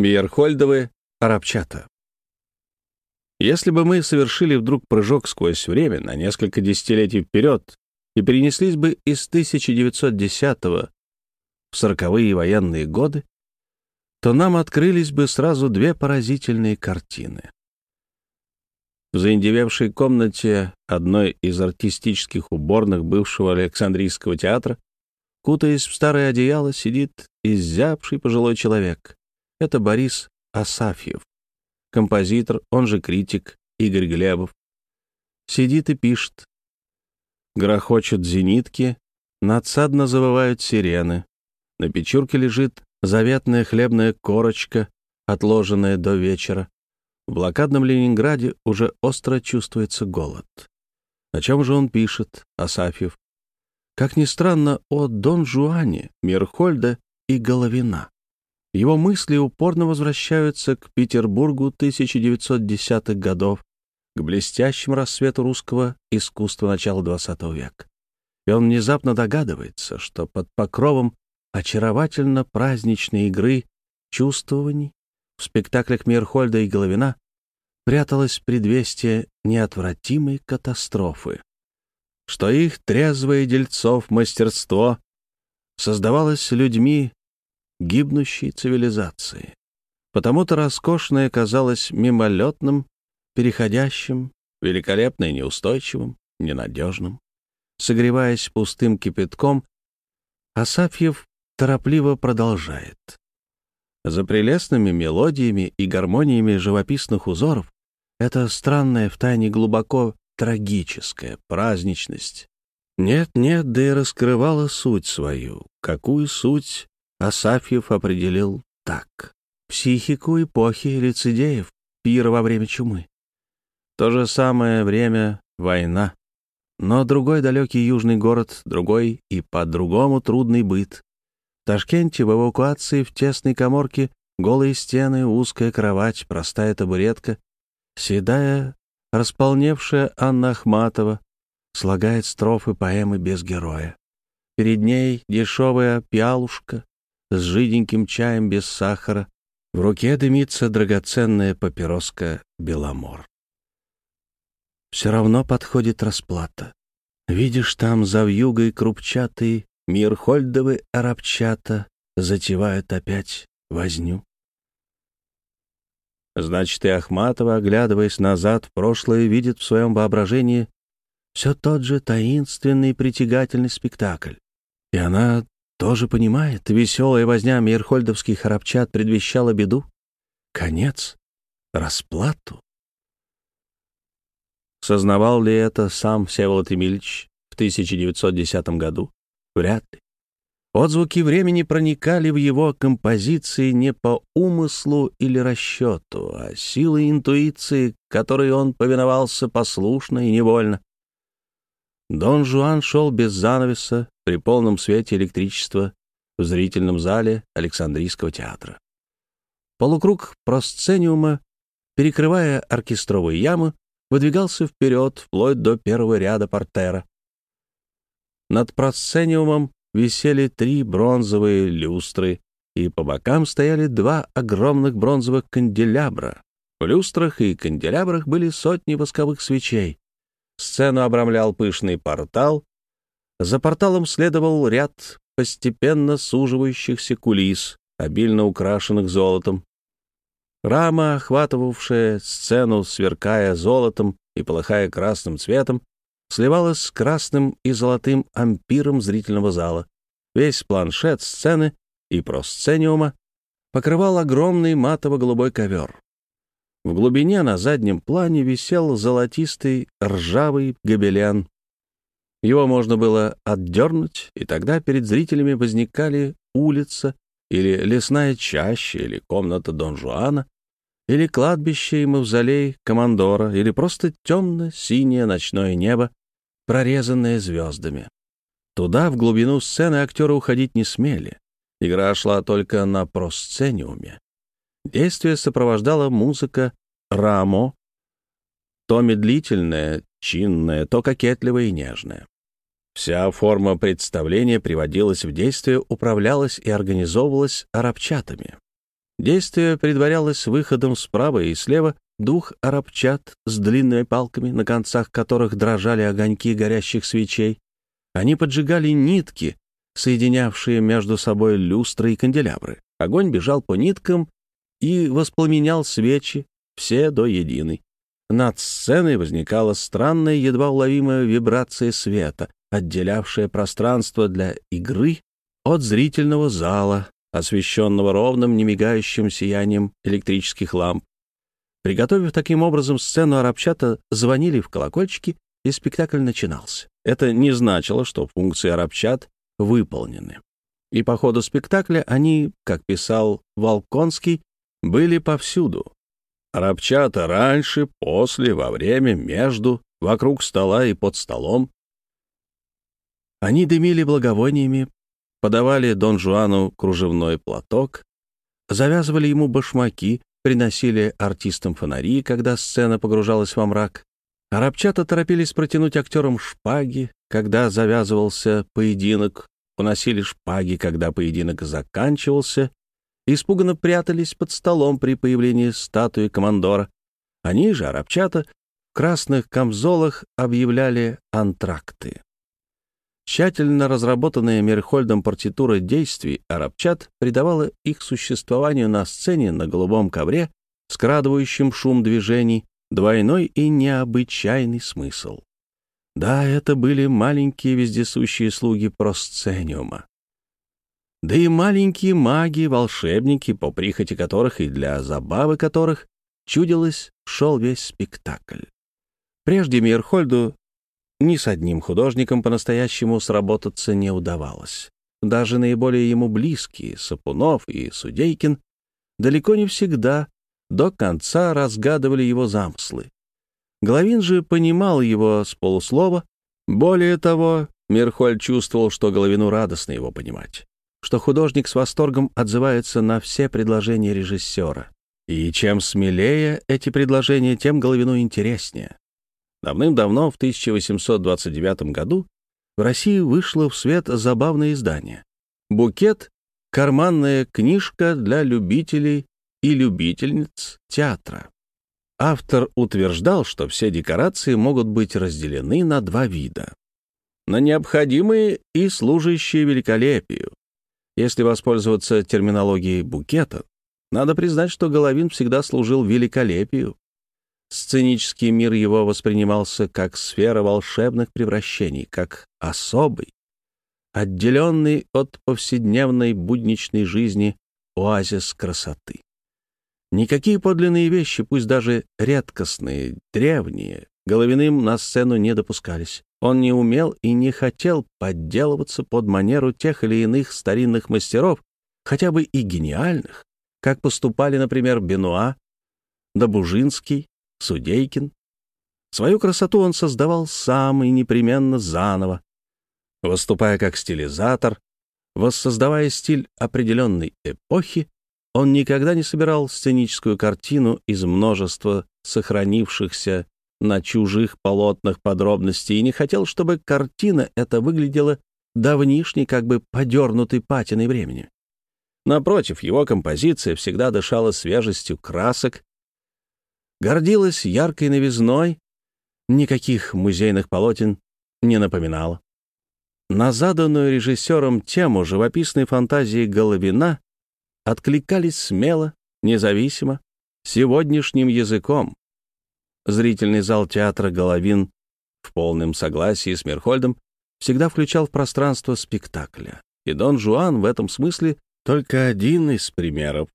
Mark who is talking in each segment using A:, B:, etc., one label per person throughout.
A: Мейерхольдовы арабчата. Если бы мы совершили вдруг прыжок сквозь время на несколько десятилетий вперед и перенеслись бы из 1910 в сороковые военные годы, то нам открылись бы сразу две поразительные картины. В заиндевевшей комнате одной из артистических уборных бывшего Александрийского театра, кутаясь в старое одеяло, сидит изябший пожилой человек. Это Борис Асафьев, композитор, он же критик Игорь Глебов. Сидит и пишет. Грохочут зенитки, надсадно завывают сирены. На печурке лежит заветная хлебная корочка, отложенная до вечера. В блокадном Ленинграде уже остро чувствуется голод. О чем же он пишет, Асафьев? Как ни странно, о Дон Жуане, Мирхольда и Головина. Его мысли упорно возвращаются к Петербургу 1910-х годов, к блестящему рассвету русского искусства начала XX века. И он внезапно догадывается, что под покровом очаровательно праздничной игры чувствований в спектаклях Мирхольда и Головина пряталось предвестие неотвратимой катастрофы, что их трезвое дельцов мастерство создавалось людьми гибнущей цивилизации. Потому-то роскошное казалось мимолетным, переходящим, великолепно и неустойчивым, ненадежным. Согреваясь пустым кипятком, Асафьев торопливо продолжает. За прелестными мелодиями и гармониями живописных узоров это странная, втайне глубоко трагическая праздничность. Нет-нет, да и раскрывала суть свою. Какую суть Асафьев определил так. Психику эпохи лицедеев, пира во время чумы. То же самое время война. Но другой далекий южный город, другой и по-другому трудный быт. В Ташкенте в эвакуации в тесной коморке голые стены, узкая кровать, простая табуретка, седая, располневшая Анна Ахматова слагает строфы поэмы без героя. Перед ней дешевая пиалушка, с жиденьким чаем без сахара. В руке дымится драгоценная папироска «Беломор». Все равно подходит расплата. Видишь, там за вьюгой крупчатый Мирхольдовы арабчата затевают опять возню. Значит, и Ахматова, оглядываясь назад в прошлое, видит в своем воображении все тот же таинственный притягательный спектакль. И она тоже понимает, веселая возня мирхольдовских арабчат предвещала беду, конец, расплату. Сознавал ли это сам Всеволод Емельевич в 1910 году? Вряд ли. Отзвуки времени проникали в его композиции не по умыслу или расчету, а силой интуиции, которой он повиновался послушно и невольно. Дон Жуан шел без занавеса при полном свете электричества в зрительном зале Александрийского театра. Полукруг просцениума, перекрывая оркестровые ямы, выдвигался вперед вплоть до первого ряда портера. Над просцениумом висели три бронзовые люстры, и по бокам стояли два огромных бронзовых канделябра. В люстрах и канделябрах были сотни восковых свечей. Сцену обрамлял пышный портал. За порталом следовал ряд постепенно суживающихся кулис, обильно украшенных золотом. Рама, охватывавшая сцену, сверкая золотом и полыхая красным цветом, сливалась с красным и золотым ампиром зрительного зала. Весь планшет сцены и просцениума покрывал огромный матово-голубой ковер. В глубине на заднем плане висел золотистый ржавый гобелен. Его можно было отдернуть, и тогда перед зрителями возникали улица или лесная чаща, или комната Дон Жуана, или кладбище и мавзолей командора, или просто темно-синее ночное небо, прорезанное звездами. Туда, в глубину сцены, актеры уходить не смели. Игра шла только на просцениуме. Действие сопровождала музыка рамо, то медлительная, чинная, то кокетливая и нежная. Вся форма представления приводилась в действие, управлялась и организовывалась арабчатами. Действие предварялось выходом справа и слева двух арабчат с длинными палками, на концах которых дрожали огоньки горящих свечей. Они поджигали нитки, соединявшие между собой люстры и канделябры. Огонь бежал по ниткам и воспламенял свечи, все до единой. Над сценой возникала странная, едва уловимая вибрация света, отделявшая пространство для игры от зрительного зала, освещенного ровным, немигающим сиянием электрических ламп. Приготовив таким образом сцену, арабчата звонили в колокольчики, и спектакль начинался. Это не значило, что функции арабчат выполнены. И по ходу спектакля они, как писал Волконский, были повсюду. Арабчата раньше, после, во время, между, вокруг стола и под столом. Они дымили благовониями, подавали Дон Жуану кружевной платок, завязывали ему башмаки, приносили артистам фонари, когда сцена погружалась во мрак. Арабчата торопились протянуть актерам шпаги, когда завязывался поединок, поносили шпаги, когда поединок заканчивался, испуганно прятались под столом при появлении статуи командора. Они же, арабчата, в красных камзолах объявляли антракты. Тщательно разработанная Мерхольдом партитура действий арабчат придавала их существованию на сцене на голубом ковре, скрадывающим шум движений, двойной и необычайный смысл. Да, это были маленькие вездесущие слуги просцениума. Да и маленькие маги, волшебники, по прихоти которых и для забавы которых, чудилось, шел весь спектакль. Прежде Мирхольду ни с одним художником по-настоящему сработаться не удавалось. Даже наиболее ему близкие, Сапунов и Судейкин, далеко не всегда до конца разгадывали его замыслы. Головин же понимал его с полуслова. Более того, Мирхоль чувствовал, что Головину радостно его понимать, что художник с восторгом отзывается на все предложения режиссера. И чем смелее эти предложения, тем Головину интереснее. Давным-давно, в 1829 году, в России вышло в свет забавное издание. «Букет — карманная книжка для любителей и любительниц театра». Автор утверждал, что все декорации могут быть разделены на два вида. На необходимые и служащие великолепию. Если воспользоваться терминологией букета, надо признать, что Головин всегда служил великолепию, Сценический мир его воспринимался как сфера волшебных превращений, как особый, отделенный от повседневной будничной жизни оазис красоты. Никакие подлинные вещи, пусть даже редкостные, древние, Головиным на сцену не допускались. Он не умел и не хотел подделываться под манеру тех или иных старинных мастеров, хотя бы и гениальных, как поступали, например, Бенуа, Добужинский, Судейкин. Свою красоту он создавал сам и непременно заново, выступая как стилизатор, воссоздавая стиль определенной эпохи, он никогда не собирал сценическую картину из множества сохранившихся на чужих полотнах подробностей и не хотел, чтобы картина эта выглядела давнишней, как бы подернутой патиной времени. Напротив, его композиция всегда дышала свежестью красок гордилась яркой новизной, никаких музейных полотен не напоминала. На заданную режиссером тему живописной фантазии Головина откликались смело, независимо, сегодняшним языком. Зрительный зал театра «Головин» в полном согласии с Мерхольдом всегда включал в пространство спектакля. И Дон Жуан в этом смысле только один из примеров.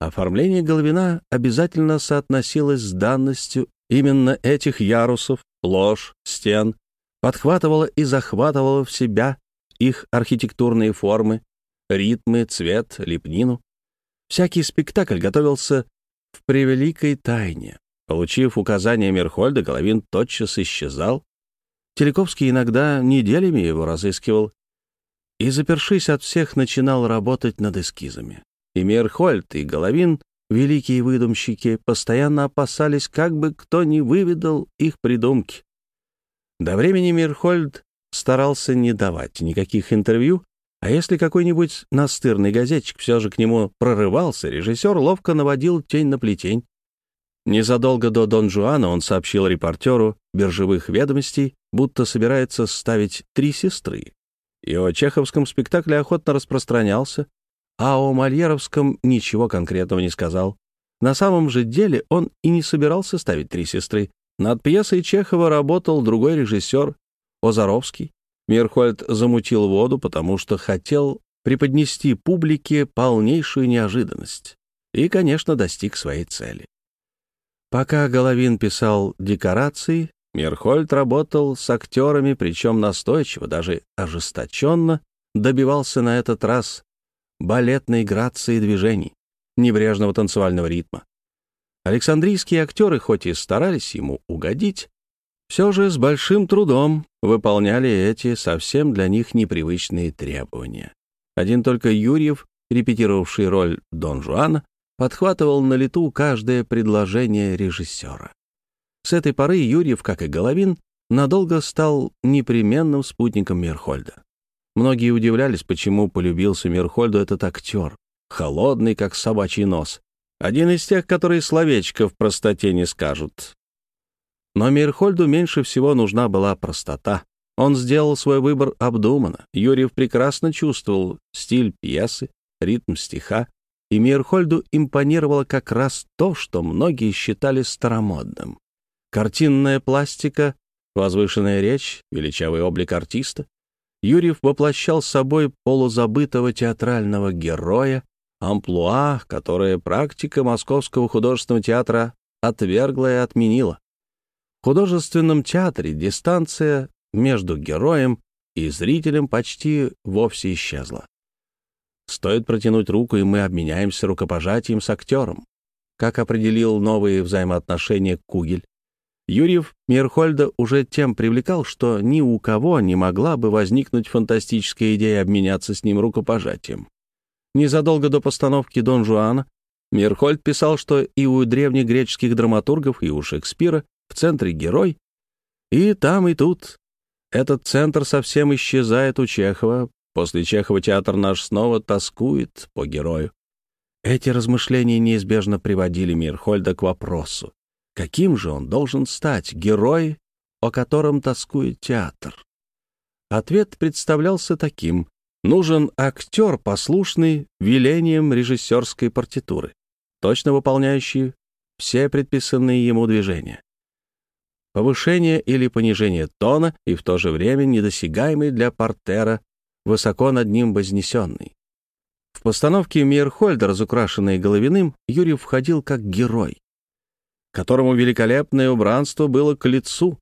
A: Оформление Головина обязательно соотносилось с данностью именно этих ярусов, ложь, стен, подхватывало и захватывало в себя их архитектурные формы, ритмы, цвет, лепнину. Всякий спектакль готовился в превеликой тайне. Получив указание Мерхольда, Головин тотчас исчезал. Телековский иногда неделями его разыскивал и, запершись от всех, начинал работать над эскизами. И Мерхольд, и Головин, великие выдумщики, постоянно опасались, как бы кто не выведал их придумки. До времени Мирхольд старался не давать никаких интервью, А если какой-нибудь настырный газетчик все же к нему прорывался, режиссер ловко наводил тень на плетень. Незадолго до Дон Жуана он сообщил репортеру биржевых ведомостей, будто собирается ставить «Три сестры». И о чеховском спектакле охотно распространялся, а о мольеровском ничего конкретного не сказал. На самом же деле он и не собирался ставить «Три сестры». Над пьесой Чехова работал другой режиссер, Озаровский. Мирхольд замутил воду, потому что хотел преподнести публике полнейшую неожиданность. И, конечно, достиг своей цели. Пока Головин писал декорации, Мирхольд работал с актерами, причем настойчиво, даже ожесточенно, добивался на этот раз балетной грации движений, небрежного танцевального ритма. Александрийские актеры, хоть и старались ему угодить, все же с большим трудом выполняли эти совсем для них непривычные требования. Один только Юрьев, репетировавший роль Дон Жуана, подхватывал на лету каждое предложение режиссера. С этой поры Юрьев, как и Головин, надолго стал непременным спутником Мирхольда. Многие удивлялись, почему полюбился Мирхольду этот актер, холодный, как собачий нос. Один из тех, которые словечко в простоте не скажут. Но Мирхольду меньше всего нужна была простота. Он сделал свой выбор обдуманно. Юрьев прекрасно чувствовал стиль пьесы, ритм стиха, и Мирхольду импонировало как раз то, что многие считали старомодным. Картинная пластика, возвышенная речь, величавый облик артиста. Юрьев воплощал собой полузабытого театрального героя, амплуа, которое практика Московского художественного театра отвергла и отменила. В художественном театре дистанция между героем и зрителем почти вовсе исчезла. Стоит протянуть руку, и мы обменяемся рукопожатием с актером. Как определил новые взаимоотношения Кугель, Юрьев Мирхольда уже тем привлекал, что ни у кого не могла бы возникнуть фантастическая идея обменяться с ним рукопожатием. Незадолго до постановки «Дон Жуана» Мирхольд писал, что и у древних греческих драматургов, и у Шекспира в центре герой, и там, и тут. Этот центр совсем исчезает у Чехова, после Чехова театр наш снова тоскует по герою. Эти размышления неизбежно приводили Мирхольда к вопросу, Каким же он должен стать, герой, о котором тоскует театр? Ответ представлялся таким. Нужен актер, послушный велением режиссерской партитуры, точно выполняющий все предписанные ему движения. Повышение или понижение тона и в то же время недосягаемый для портера, высоко над ним вознесенный. В постановке Мейерхольда, разукрашенной Головиным, Юрий входил как герой которому великолепное убранство было к лицу.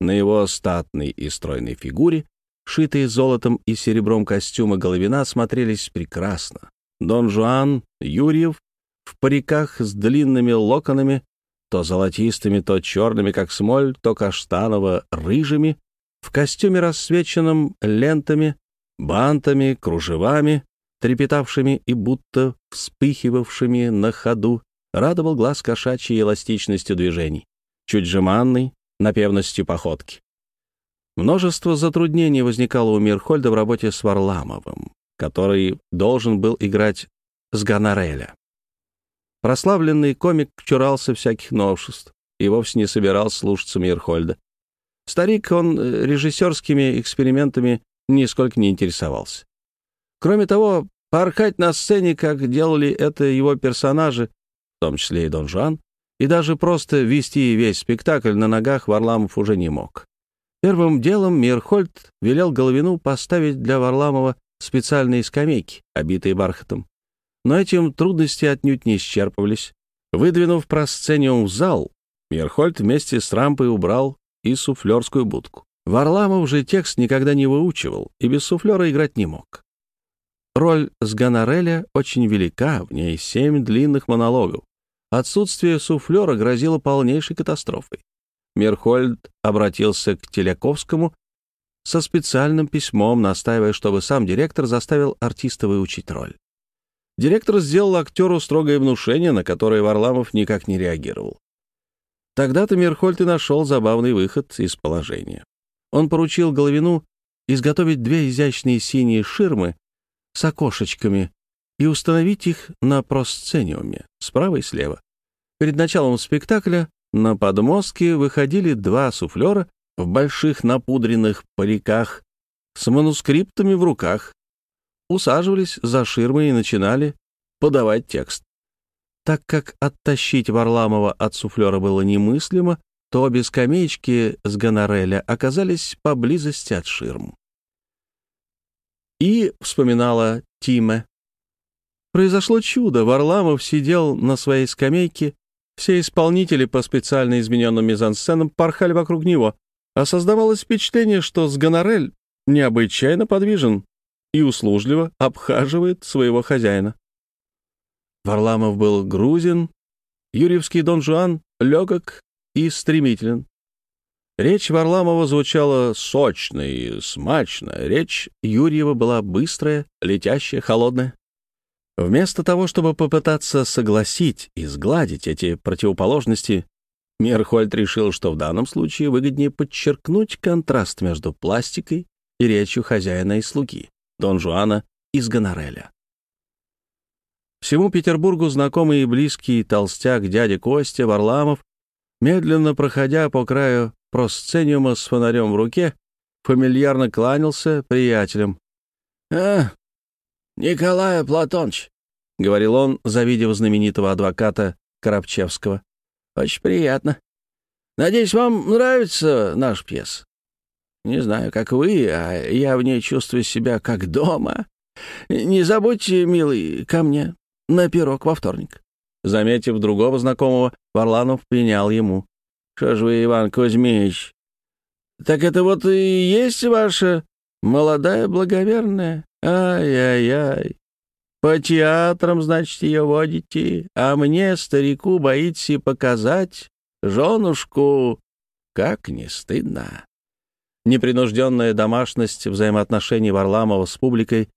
A: На его статной и стройной фигуре, шитые золотом и серебром костюмы головина смотрелись прекрасно. Дон Жуан Юрьев в париках с длинными локонами, то золотистыми, то черными, как смоль, то каштаново-рыжими, в костюме, рассвеченном лентами, бантами, кружевами, трепетавшими и будто вспыхивавшими на ходу, радовал глаз кошачьей эластичностью движений, чуть жеманной напевностью походки. Множество затруднений возникало у Мирхольда в работе с Варламовым, который должен был играть с Гонореля. Прославленный комик чурался всяких новшеств и вовсе не собирался слушаться Мирхольда. Старик, он э, режиссерскими экспериментами нисколько не интересовался. Кроме того, порхать на сцене, как делали это его персонажи, в том числе и Дон Жуан, и даже просто вести весь спектакль на ногах Варламов уже не мог. Первым делом Мирхольд велел Головину поставить для Варламова специальные скамейки, обитые бархатом. Но этим трудности отнюдь не исчерпывались. Выдвинув просцениум в зал, Мирхольд вместе с рампой убрал и суфлерскую будку. Варламов же текст никогда не выучивал и без суфлера играть не мог. Роль с Гонореля очень велика, в ней семь длинных монологов. Отсутствие суфлера грозило полнейшей катастрофой. Мерхольд обратился к Теляковскому со специальным письмом, настаивая, чтобы сам директор заставил артиста выучить роль. Директор сделал актеру строгое внушение, на которое Варламов никак не реагировал. Тогда-то Мерхольд и нашел забавный выход из положения. Он поручил Головину изготовить две изящные синие ширмы с окошечками и установить их на просцениуме, справа и слева. Перед началом спектакля на подмостке выходили два суфлера в больших напудренных париках с манускриптами в руках, усаживались за ширмой и начинали подавать текст. Так как оттащить Варламова от суфлера было немыслимо, то обе скамеечки с гонореля оказались поблизости от ширм. И, вспоминала Тиме, произошло чудо, Варламов сидел на своей скамейке, все исполнители по специально измененным мизансценам порхали вокруг него, а создавалось впечатление, что с гонорель необычайно подвижен и услужливо обхаживает своего хозяина. Варламов был грузин, Юрьевский Дон Жуан легок и стремителен. Речь Варламова звучала сочно и смачно, речь Юрьева была быстрая, летящая, холодная. Вместо того, чтобы попытаться согласить и сгладить эти противоположности, Мерхольд решил, что в данном случае выгоднее подчеркнуть контраст между пластикой и речью хозяина и слуги, Дон Жуана из Гонореля. Всему Петербургу знакомый и близкий толстяк дядя Костя Варламов, медленно проходя по краю просцениума с фонарем в руке, фамильярно кланялся приятелям. «А, Николай Платоныч», — говорил он, завидев знаменитого адвоката Коробчевского. «Очень приятно. Надеюсь, вам нравится наш пьес? Не знаю, как вы, а я в ней чувствую себя как дома. Не забудьте, милый, ко мне на пирог во вторник». Заметив другого знакомого, Варланов пенял ему. «Что ж вы, Иван Кузьмич, так это вот и есть ваша молодая благоверная? Ай-яй-яй. По театрам, значит, ее водите, а мне, старику, боитесь показать женушку. Как не стыдно!» Непринужденная домашность взаимоотношений Варламова с публикой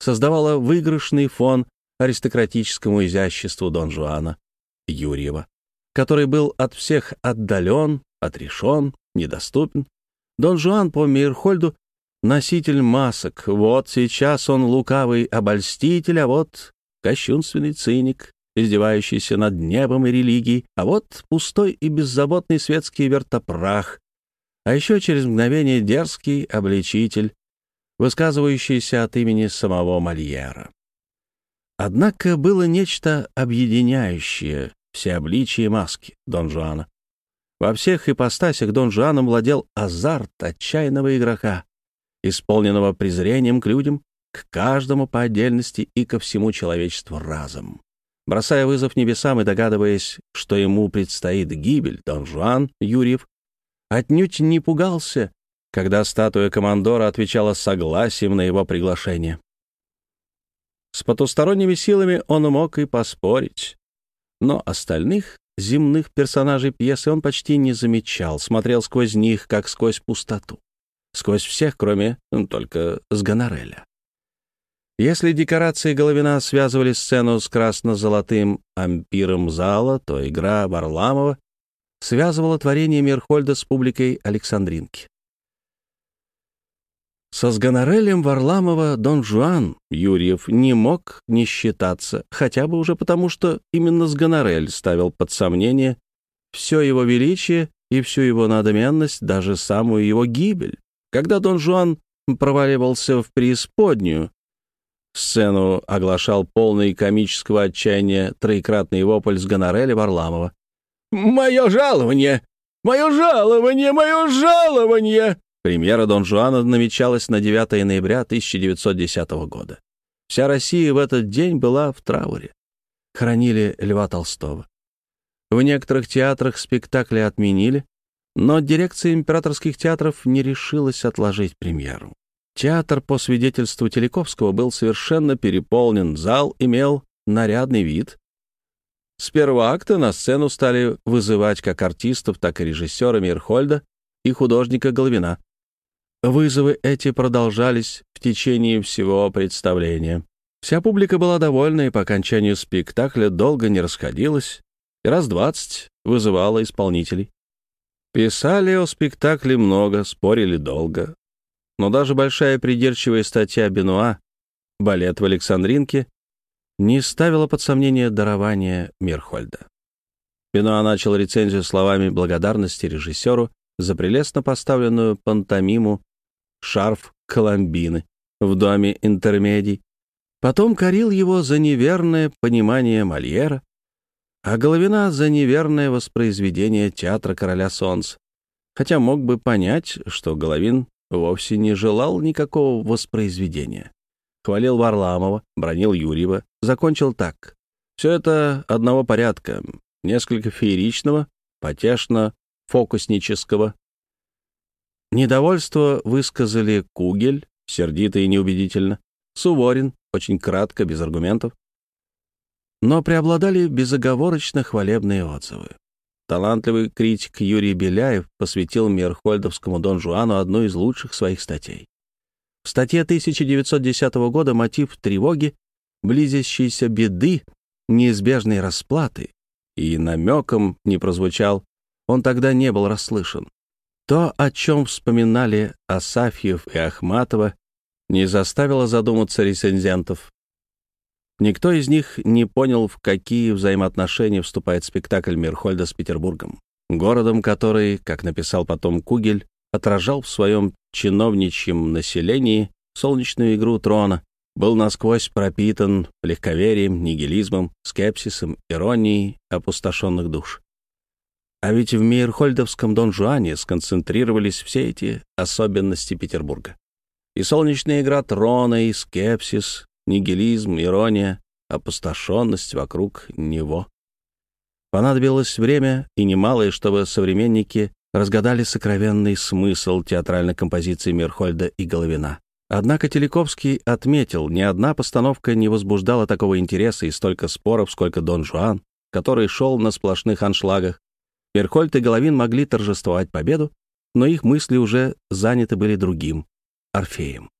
A: создавала выигрышный фон аристократическому изяществу Дон Жуана Юрьева, который был от всех отдален, отрешен, недоступен. Дон Жуан по Мирхольду — носитель масок. Вот сейчас он лукавый обольститель, а вот кощунственный циник, издевающийся над небом и религией, а вот пустой и беззаботный светский вертопрах, а еще через мгновение дерзкий обличитель, высказывающийся от имени самого Мольера. Однако было нечто объединяющее все обличия маски Дон Жуана. Во всех ипостасях Дон Жуаном владел азарт отчаянного игрока, исполненного презрением к людям, к каждому по отдельности и ко всему человечеству разом. Бросая вызов небесам и догадываясь, что ему предстоит гибель, Дон Жуан Юрьев отнюдь не пугался, когда статуя командора отвечала согласием на его приглашение. С потусторонними силами он мог и поспорить. Но остальных земных персонажей пьесы он почти не замечал, смотрел сквозь них, как сквозь пустоту. Сквозь всех, кроме ну, только с Гонореля. Если декорации Головина связывали сцену с красно-золотым ампиром зала, то игра Варламова связывала творение Мерхольда с публикой Александринки. Со сгонорелем Варламова Дон Жуан Юрьев не мог не считаться, хотя бы уже потому, что именно сгонорель ставил под сомнение все его величие и всю его надменность, даже самую его гибель. Когда Дон Жуан проваливался в преисподнюю, сцену оглашал полный комического отчаяния троекратный вопль с гонореля Варламова. «Мое жалование! Мое жалование! Мое жалование!» Премьера «Дон Жуана» намечалась на 9 ноября 1910 года. Вся Россия в этот день была в трауре. Хоронили Льва Толстого. В некоторых театрах спектакли отменили, но дирекция императорских театров не решилась отложить премьеру. Театр, по свидетельству Телековского, был совершенно переполнен, зал имел нарядный вид. С первого акта на сцену стали вызывать как артистов, так и режиссера Мирхольда и художника Головина. Вызовы эти продолжались в течение всего представления. Вся публика была довольна и по окончанию спектакля долго не расходилась, и раз двадцать вызывала исполнителей. Писали о спектакле много, спорили долго. Но даже большая придирчивая статья Бенуа балет в Александринке не ставило под сомнение дарование Мирхольда. Бенуа начал рецензию словами благодарности режиссеру за прелестно поставленную пантомиму «Шарф Коломбины» в доме интермедий, потом корил его за неверное понимание Мольера, а Головина за неверное воспроизведение театра «Короля солнца», хотя мог бы понять, что Головин вовсе не желал никакого воспроизведения. Хвалил Варламова, бронил Юрьева, закончил так. Все это одного порядка, несколько фееричного, потешно-фокуснического. Недовольство высказали Кугель, сердито и неубедительно, Суворин, очень кратко, без аргументов, но преобладали безоговорочно хвалебные отзывы. Талантливый критик Юрий Беляев посвятил Мерхольдовскому Дон Жуану одну из лучших своих статей. В статье 1910 года мотив тревоги, близящейся беды, неизбежной расплаты и намеком не прозвучал, он тогда не был расслышан. То, о чем вспоминали Асафьев и Ахматова, не заставило задуматься рецензентов. Никто из них не понял, в какие взаимоотношения вступает спектакль Мирхольда с Петербургом, городом, который, как написал потом Кугель, отражал в своем чиновничьем населении солнечную игру трона, был насквозь пропитан легковерием, нигилизмом, скепсисом, иронией опустошенных душ. А ведь в Мейерхольдовском Дон Жуане сконцентрировались все эти особенности Петербурга. И солнечная игра трона, и скепсис, нигилизм, ирония, опустошенность вокруг него. Понадобилось время и немалое, чтобы современники разгадали сокровенный смысл театральной композиции Мирхольда и Головина. Однако Телековский отметил, ни одна постановка не возбуждала такого интереса и столько споров, сколько Дон Жуан, который шел на сплошных аншлагах. Мерхольд и Головин могли торжествовать победу, но их мысли уже заняты были другим — Орфеем.